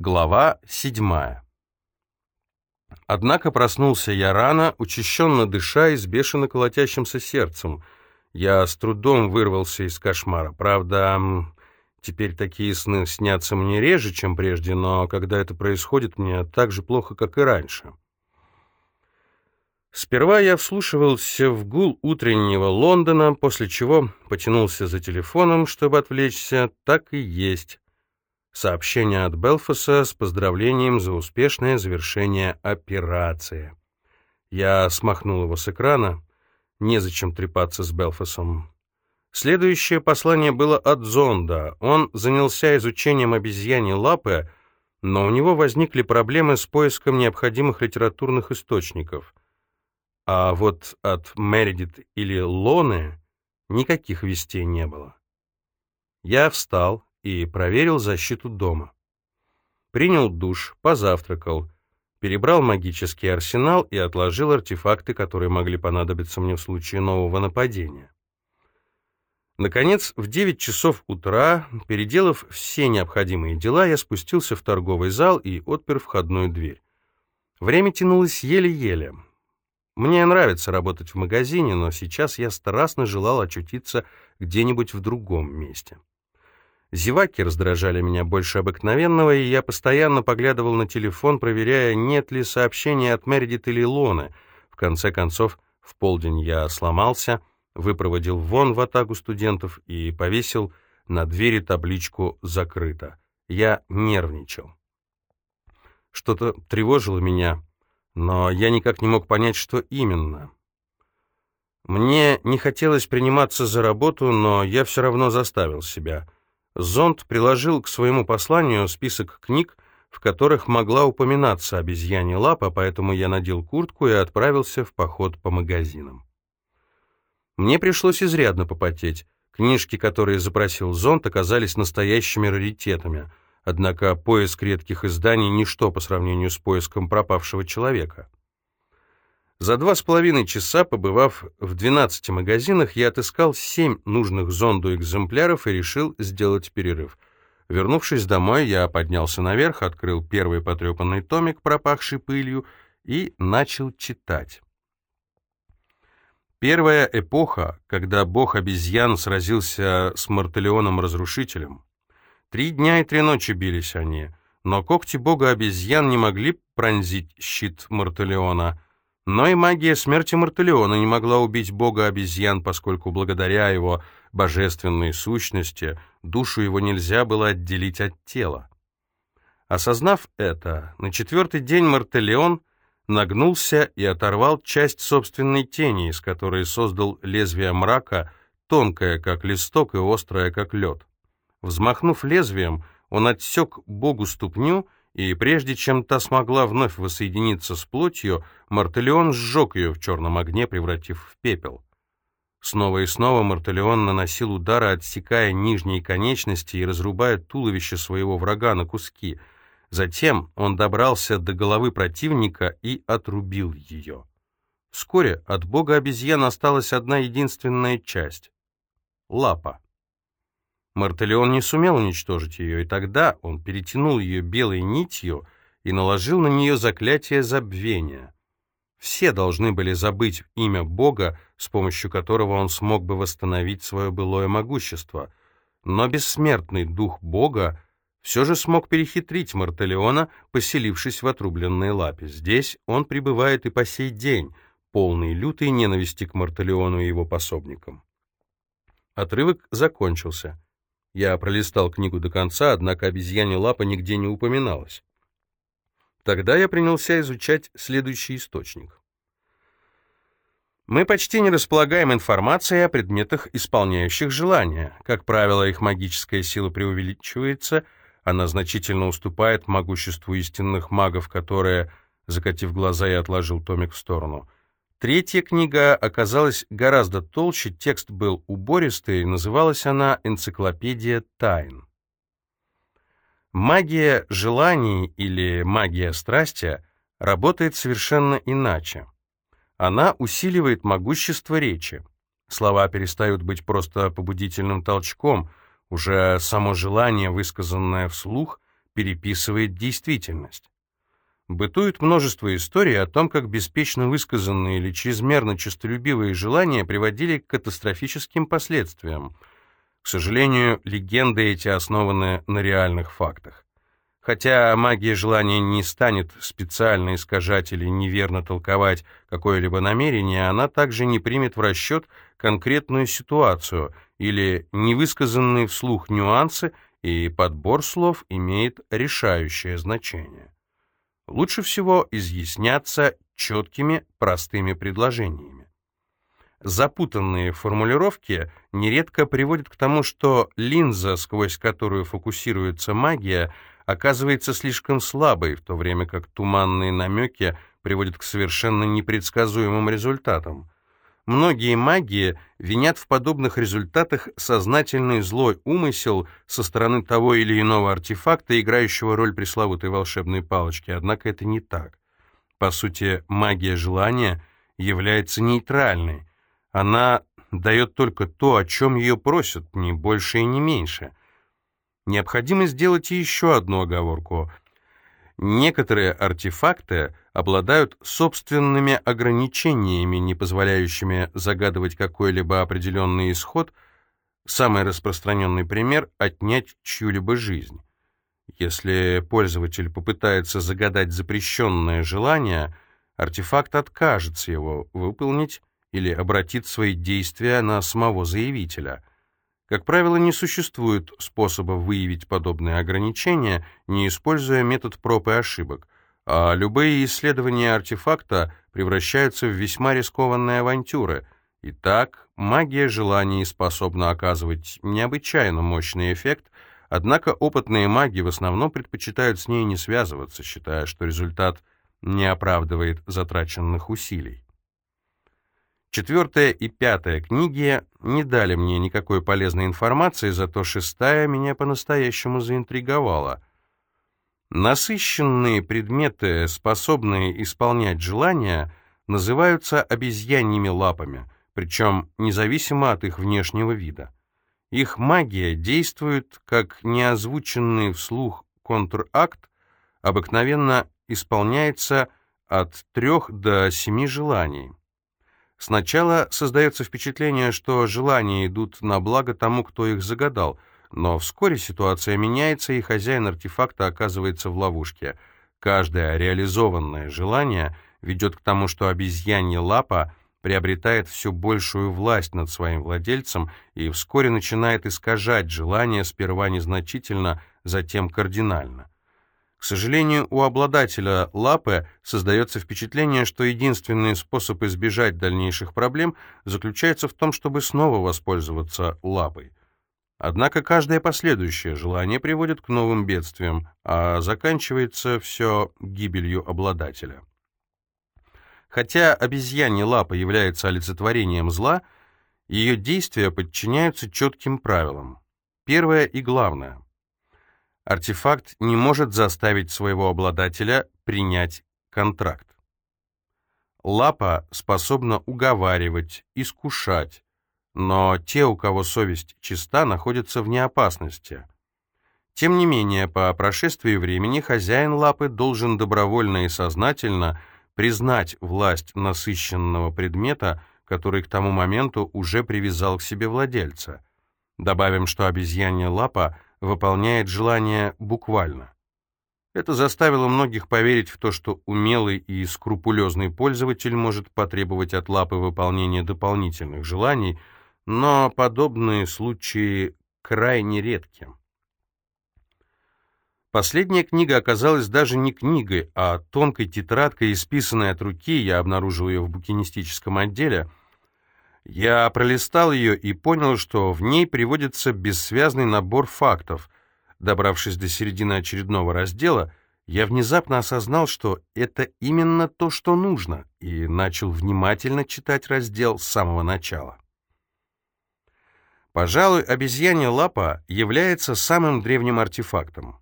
Глава седьмая. Однако проснулся я рано, учащенно дыша и с бешено колотящимся сердцем. Я с трудом вырвался из кошмара. Правда, теперь такие сны снятся мне реже, чем прежде, но когда это происходит, мне так же плохо, как и раньше. Сперва я вслушивался в гул утреннего Лондона, после чего потянулся за телефоном, чтобы отвлечься. Так и есть. Сообщение от Белфаса с поздравлением за успешное завершение операции. Я смахнул его с экрана. Незачем трепаться с Белфасом. Следующее послание было от Зонда. Он занялся изучением обезьяни лапы, но у него возникли проблемы с поиском необходимых литературных источников. А вот от Мередит или Лоны никаких вестей не было. Я встал, и проверил защиту дома. Принял душ, позавтракал, перебрал магический арсенал и отложил артефакты, которые могли понадобиться мне в случае нового нападения. Наконец, в 9 часов утра, переделав все необходимые дела, я спустился в торговый зал и отпер входную дверь. Время тянулось еле-еле. Мне нравится работать в магазине, но сейчас я страстно желал очутиться где-нибудь в другом месте. Зеваки раздражали меня больше обыкновенного, и я постоянно поглядывал на телефон, проверяя, нет ли сообщения от Мередит или Лоны. В конце концов, в полдень я сломался, выпроводил вон в атаку студентов и повесил на двери табличку «Закрыто». Я нервничал. Что-то тревожило меня, но я никак не мог понять, что именно. Мне не хотелось приниматься за работу, но я все равно заставил себя — Зонд приложил к своему посланию список книг, в которых могла упоминаться обезьяне лапа, поэтому я надел куртку и отправился в поход по магазинам. Мне пришлось изрядно попотеть. Книжки, которые запросил Зонд, оказались настоящими раритетами, однако поиск редких изданий — ничто по сравнению с поиском пропавшего человека. За два с половиной часа, побывав в 12 магазинах, я отыскал семь нужных зонду экземпляров и решил сделать перерыв. Вернувшись домой, я поднялся наверх, открыл первый потрепанный томик, пропахший пылью, и начал читать. Первая эпоха, когда бог обезьян сразился с Мартелионом-разрушителем. Три дня и три ночи бились они, но когти бога обезьян не могли пронзить щит Мартелиона — но и магия смерти Мартелиона не могла убить бога обезьян, поскольку благодаря его божественной сущности душу его нельзя было отделить от тела. Осознав это, на четвертый день Мартелион нагнулся и оторвал часть собственной тени, из которой создал лезвие мрака, тонкое, как листок, и острое, как лед. Взмахнув лезвием, он отсек богу ступню — и прежде чем та смогла вновь воссоединиться с плотью, Мартелион сжег ее в черном огне, превратив в пепел. Снова и снова Мартелион наносил удары, отсекая нижние конечности и разрубая туловище своего врага на куски. Затем он добрался до головы противника и отрубил ее. Вскоре от бога обезьян осталась одна единственная часть — лапа. Мартелион не сумел уничтожить ее, и тогда он перетянул ее белой нитью и наложил на нее заклятие забвения. Все должны были забыть имя Бога, с помощью которого он смог бы восстановить свое былое могущество. Но бессмертный дух Бога все же смог перехитрить Мартелиона, поселившись в отрубленной лапе. Здесь он пребывает и по сей день, полный лютой ненависти к Мартелиону и его пособникам. Отрывок закончился. Я пролистал книгу до конца, однако обезьяне лапа нигде не упоминалась. Тогда я принялся изучать следующий источник. Мы почти не располагаем информацией о предметах, исполняющих желания. Как правило, их магическая сила преувеличивается, она значительно уступает могуществу истинных магов, которые, закатив глаза, я отложил томик в сторону — Третья книга оказалась гораздо толще, текст был убористый, называлась она «Энциклопедия тайн». Магия желаний или магия страсти работает совершенно иначе. Она усиливает могущество речи. Слова перестают быть просто побудительным толчком, уже само желание, высказанное вслух, переписывает действительность. Бытует множество историй о том, как беспечно высказанные или чрезмерно честолюбивые желания приводили к катастрофическим последствиям. К сожалению, легенды эти основаны на реальных фактах. Хотя магия желания не станет специально искажать или неверно толковать какое-либо намерение, она также не примет в расчет конкретную ситуацию или невысказанные вслух нюансы, и подбор слов имеет решающее значение. Лучше всего изъясняться четкими, простыми предложениями. Запутанные формулировки нередко приводят к тому, что линза, сквозь которую фокусируется магия, оказывается слишком слабой, в то время как туманные намеки приводят к совершенно непредсказуемым результатам. Многие маги винят в подобных результатах сознательный злой умысел со стороны того или иного артефакта, играющего роль пресловутой волшебной палочки, однако это не так. По сути, магия желания является нейтральной. Она дает только то, о чем ее просят, ни больше и не меньше. Необходимо сделать еще одну оговорку. Некоторые артефакты обладают собственными ограничениями, не позволяющими загадывать какой-либо определенный исход. Самый распространенный пример — отнять чью-либо жизнь. Если пользователь попытается загадать запрещенное желание, артефакт откажется его выполнить или обратит свои действия на самого заявителя. Как правило, не существует способа выявить подобные ограничения, не используя метод проб и ошибок, а любые исследования артефакта превращаются в весьма рискованные авантюры. Итак, магия желаний способна оказывать необычайно мощный эффект, однако опытные маги в основном предпочитают с ней не связываться, считая, что результат не оправдывает затраченных усилий. Четвертая и пятая книги не дали мне никакой полезной информации, зато шестая меня по-настоящему заинтриговала. Насыщенные предметы, способные исполнять желания, называются обезьяньими лапами, причем независимо от их внешнего вида. Их магия действует как неозвученный вслух контр-акт, обыкновенно исполняется от трех до семи желаний. Сначала создается впечатление, что желания идут на благо тому, кто их загадал, но вскоре ситуация меняется, и хозяин артефакта оказывается в ловушке. Каждое реализованное желание ведет к тому, что обезьянья лапа приобретает все большую власть над своим владельцем и вскоре начинает искажать желание сперва незначительно, затем кардинально. К сожалению, у обладателя лапы создается впечатление, что единственный способ избежать дальнейших проблем заключается в том, чтобы снова воспользоваться лапой. Однако каждое последующее желание приводит к новым бедствиям, а заканчивается все гибелью обладателя. Хотя обезьянья лапа является олицетворением зла, ее действия подчиняются четким правилам. Первое и главное — артефакт не может заставить своего обладателя принять контракт. Лапа способна уговаривать, искушать, но те, у кого совесть чиста, находятся вне опасности. Тем не менее, по прошествии времени хозяин лапы должен добровольно и сознательно признать власть насыщенного предмета, который к тому моменту уже привязал к себе владельца. Добавим, что обезьянья лапа — выполняет желание буквально. Это заставило многих поверить в то, что умелый и скрупулезный пользователь может потребовать от лапы выполнения дополнительных желаний, но подобные случаи крайне редки. Последняя книга оказалась даже не книгой, а тонкой тетрадкой, исписанной от руки, я обнаружил ее в букинистическом отделе — я пролистал ее и понял, что в ней приводится бессвязный набор фактов. Добравшись до середины очередного раздела, я внезапно осознал, что это именно то, что нужно, и начал внимательно читать раздел с самого начала. Пожалуй, обезьянья лапа является самым древним артефактом.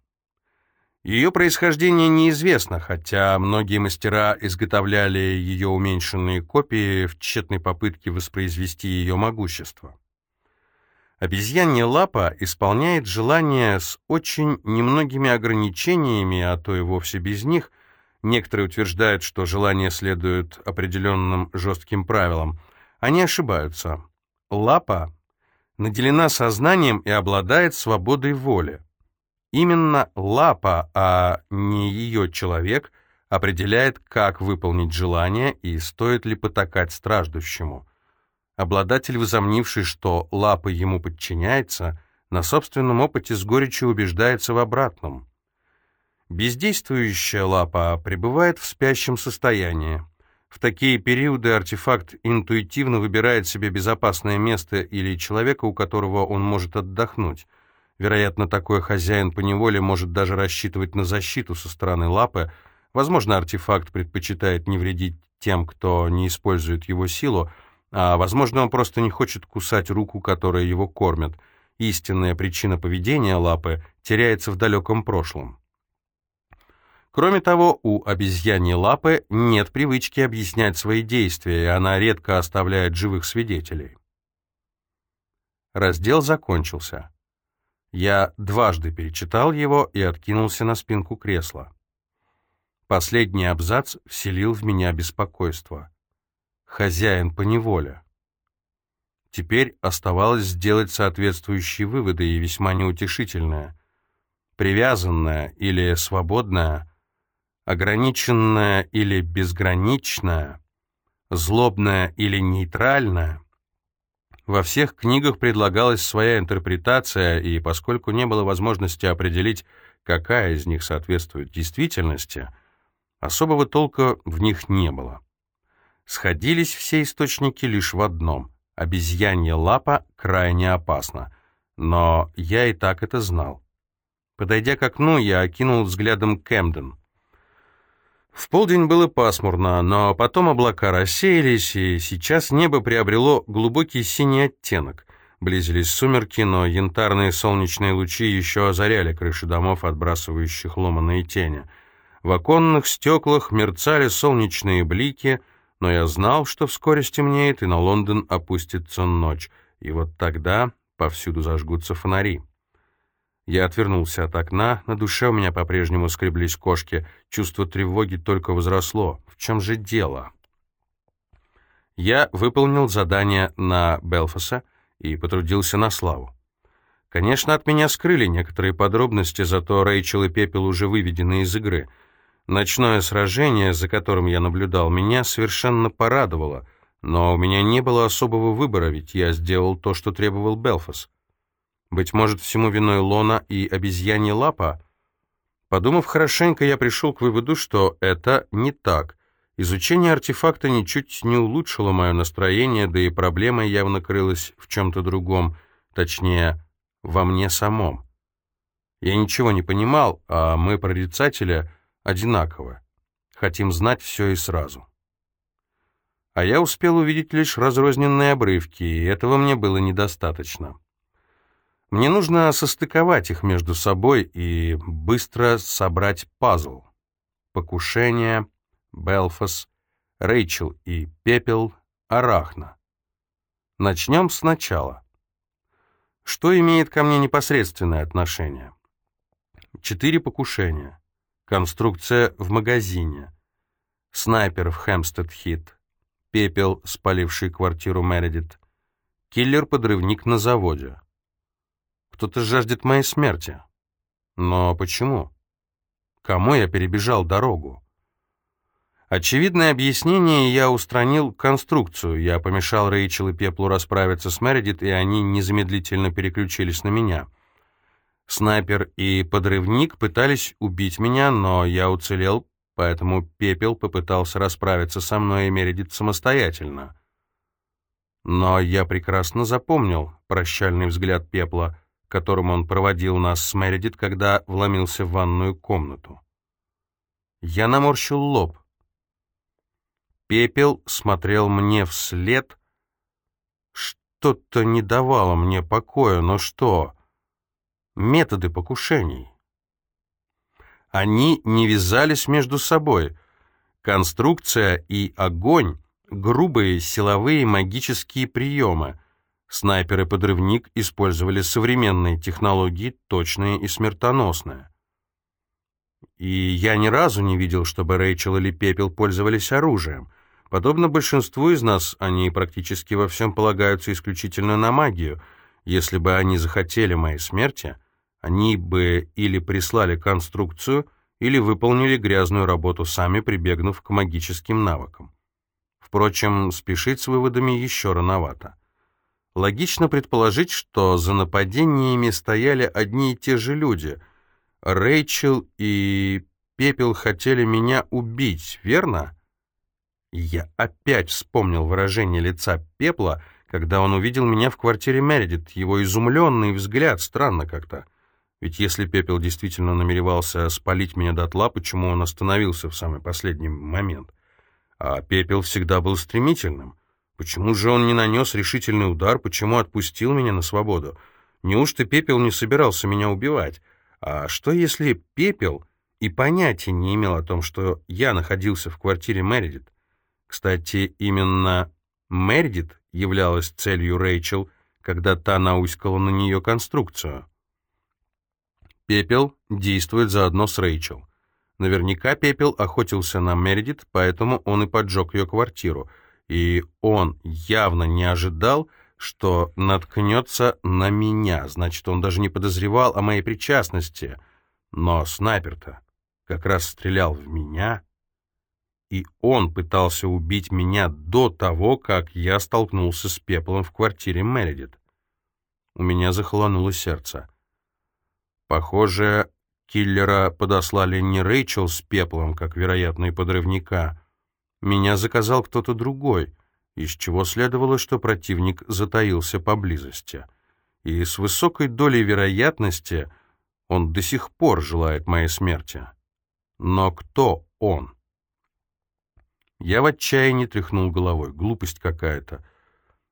Ее происхождение неизвестно, хотя многие мастера изготовляли ее уменьшенные копии в тщетной попытке воспроизвести ее могущество. Обезьянья лапа исполняет желания с очень немногими ограничениями, а то и вовсе без них. Некоторые утверждают, что желания следуют определенным жестким правилам. Они ошибаются. Лапа наделена сознанием и обладает свободой воли. Именно лапа, а не ее человек, определяет, как выполнить желание и стоит ли потакать страждущему. Обладатель, возомнивший, что лапа ему подчиняется, на собственном опыте с горечью убеждается в обратном. Бездействующая лапа пребывает в спящем состоянии. В такие периоды артефакт интуитивно выбирает себе безопасное место или человека, у которого он может отдохнуть. Вероятно, такой хозяин по неволе может даже рассчитывать на защиту со стороны лапы. Возможно, артефакт предпочитает не вредить тем, кто не использует его силу, а, возможно, он просто не хочет кусать руку, которая его кормит. Истинная причина поведения лапы теряется в далеком прошлом. Кроме того, у обезьяньей лапы нет привычки объяснять свои действия, и она редко оставляет живых свидетелей. Раздел закончился. Я дважды перечитал его и откинулся на спинку кресла. Последний абзац вселил в меня беспокойство хозяин по неволе. Теперь оставалось сделать соответствующие выводы и весьма неутешительные. Привязанная или свободная, ограниченная или безграничная, злобная или нейтральная. Во всех книгах предлагалась своя интерпретация, и поскольку не было возможности определить, какая из них соответствует действительности, особого толка в них не было. Сходились все источники лишь в одном — обезьянья лапа крайне опасна. Но я и так это знал. Подойдя к окну, я окинул взглядом Кэмден. В полдень было пасмурно, но потом облака рассеялись, и сейчас небо приобрело глубокий синий оттенок. Близились сумерки, но янтарные солнечные лучи еще озаряли крыши домов, отбрасывающих ломаные тени. В оконных стеклах мерцали солнечные блики — но я знал, что вскоре стемнеет, и на Лондон опустится ночь, и вот тогда повсюду зажгутся фонари. Я отвернулся от окна, на душе у меня по-прежнему скреблись кошки, чувство тревоги только возросло. В чем же дело? Я выполнил задание на Белфаса и потрудился на славу. Конечно, от меня скрыли некоторые подробности, зато Рэйчел и Пепел уже выведены из игры — Ночное сражение, за которым я наблюдал, меня совершенно порадовало, но у меня не было особого выбора, ведь я сделал то, что требовал Белфас. Быть может, всему виной Лона и обезьянья лапа? Подумав хорошенько, я пришел к выводу, что это не так. Изучение артефакта ничуть не улучшило мое настроение, да и проблема явно крылась в чем-то другом, точнее, во мне самом. Я ничего не понимал, а мы, прорицатели, одинаково. Хотим знать все и сразу. А я успел увидеть лишь разрозненные обрывки, и этого мне было недостаточно. Мне нужно состыковать их между собой и быстро собрать пазл. Покушение, Белфас, Рэйчел и Пепел, Арахна. Начнем сначала. Что имеет ко мне непосредственное отношение? Четыре покушения. Конструкция в магазине. Снайпер в Хэмстед-Хит. Пепел, спаливший квартиру Мередит. Киллер-подрывник на заводе. Кто-то жаждет моей смерти. Но почему? Кому я перебежал дорогу? Очевидное объяснение я устранил конструкцию. Я помешал Рэйчел и Пеплу расправиться с Мередит, и они незамедлительно переключились на меня — Снайпер и подрывник пытались убить меня, но я уцелел, поэтому Пепел попытался расправиться со мной и Мередит самостоятельно. Но я прекрасно запомнил прощальный взгляд Пепла, которым он проводил нас с Мередит, когда вломился в ванную комнату. Я наморщил лоб. Пепел смотрел мне вслед. Что-то не давало мне покоя, но что? методы покушений. Они не вязались между собой. Конструкция и огонь — грубые силовые магические приемы. Снайпер и подрывник использовали современные технологии, точные и смертоносные. И я ни разу не видел, чтобы Рэйчел или Пепел пользовались оружием. Подобно большинству из нас, они практически во всем полагаются исключительно на магию. Если бы они захотели моей смерти, они бы или прислали конструкцию, или выполнили грязную работу сами, прибегнув к магическим навыкам. Впрочем, спешить с выводами еще рановато. Логично предположить, что за нападениями стояли одни и те же люди. Рэйчел и Пепел хотели меня убить, верно? Я опять вспомнил выражение лица Пепла, когда он увидел меня в квартире Мередит, его изумленный взгляд, странно как-то. Ведь если Пепел действительно намеревался спалить меня дотла, почему он остановился в самый последний момент? А Пепел всегда был стремительным. Почему же он не нанес решительный удар, почему отпустил меня на свободу? Неужто Пепел не собирался меня убивать? А что если Пепел и понятия не имел о том, что я находился в квартире Мередит? Кстати, именно Мередит являлась целью Рэйчел, когда та науськала на нее конструкцию. Пепел действует заодно с Рэйчел. Наверняка Пепел охотился на Мередит, поэтому он и поджег ее квартиру. И он явно не ожидал, что наткнется на меня. Значит, он даже не подозревал о моей причастности. Но снайпер-то как раз стрелял в меня. И он пытался убить меня до того, как я столкнулся с Пеплом в квартире Мередит. У меня захолонуло сердце. Похоже, киллера подослали не Рэйчел с пеплом, как вероятно и подрывника. Меня заказал кто-то другой, из чего следовало, что противник затаился поблизости. И с высокой долей вероятности он до сих пор желает моей смерти. Но кто он? Я в отчаянии тряхнул головой. Глупость какая-то.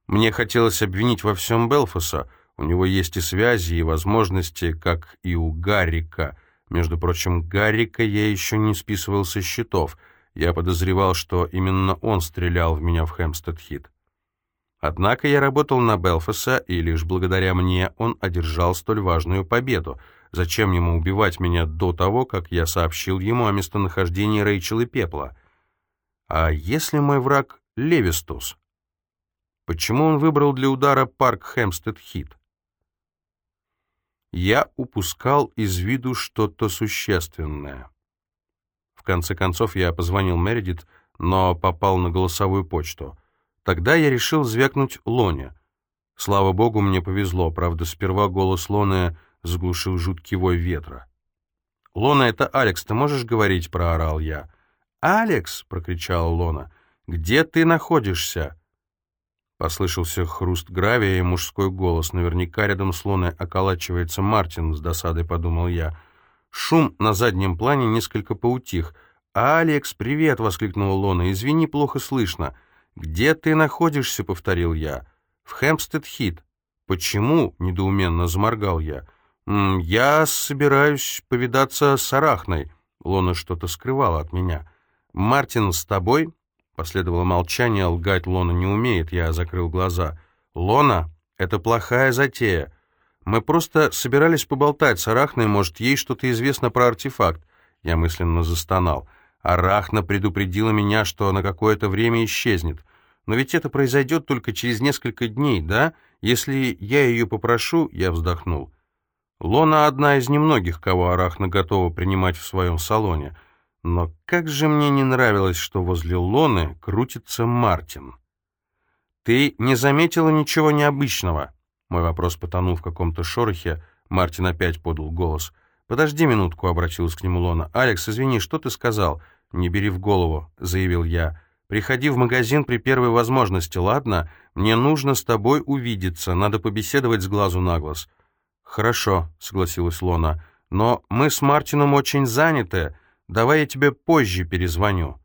Мне хотелось обвинить во всем Белфаса, у него есть и связи, и возможности, как и у Гаррика. Между прочим, Гаррика я еще не списывал со счетов. Я подозревал, что именно он стрелял в меня в Хэмстед-Хит. Однако я работал на Белфаса, и лишь благодаря мне он одержал столь важную победу. Зачем ему убивать меня до того, как я сообщил ему о местонахождении Рэйчел и Пепла? А если мой враг Левистус? Почему он выбрал для удара парк Хэмстед-Хит? я упускал из виду что-то существенное. Конце концов, я позвонил Мередит, но попал на голосовую почту. Тогда я решил звякнуть Лоне. Слава богу, мне повезло, правда, сперва голос Лоны заглушил жуткий вой ветра. «Лона, это Алекс, ты можешь говорить?» — проорал я. «Алекс!» — прокричала Лона. «Где ты находишься?» Послышался хруст гравия и мужской голос. Наверняка рядом с Луной околачивается Мартин, с досадой подумал я. Шум на заднем плане несколько поутих. «Алекс, привет!» — воскликнула Лона. «Извини, плохо слышно». «Где ты находишься?» — повторил я. «В Хэмпстед-Хит». «Почему?» — недоуменно заморгал я. «М «Я собираюсь повидаться с Арахной». Лона что-то скрывала от меня. «Мартин с тобой?» Последовало молчание, лгать Лона не умеет, я закрыл глаза. «Лона, это плохая затея. Мы просто собирались поболтать с Арахной, может, ей что-то известно про артефакт». Я мысленно застонал. Арахна предупредила меня, что на какое-то время исчезнет. Но ведь это произойдет только через несколько дней, да? Если я ее попрошу, я вздохнул. Лона одна из немногих, кого Арахна готова принимать в своем салоне. Но как же мне не нравилось, что возле Лоны крутится Мартин. «Ты не заметила ничего необычного?» Мой вопрос потонул в каком-то шорохе. Мартин опять подал голос. «Подожди минутку», — обратилась к нему Лона. «Алекс, извини, что ты сказал?» «Не бери в голову», — заявил я. «Приходи в магазин при первой возможности, ладно? Мне нужно с тобой увидеться, надо побеседовать с глазу на глаз». «Хорошо», — согласилась Лона. «Но мы с Мартином очень заняты. Давай я тебе позже перезвоню».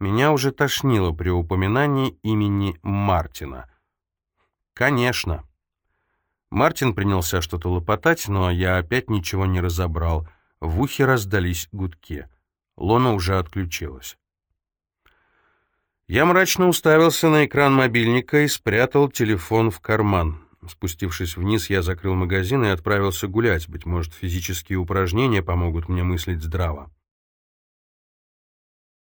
Меня уже тошнило при упоминании имени Мартина. «Конечно». Мартин принялся что-то лопотать, но я опять ничего не разобрал. В ухе раздались гудки. Лона уже отключилась. Я мрачно уставился на экран мобильника и спрятал телефон в карман. Спустившись вниз, я закрыл магазин и отправился гулять. Быть может, физические упражнения помогут мне мыслить здраво.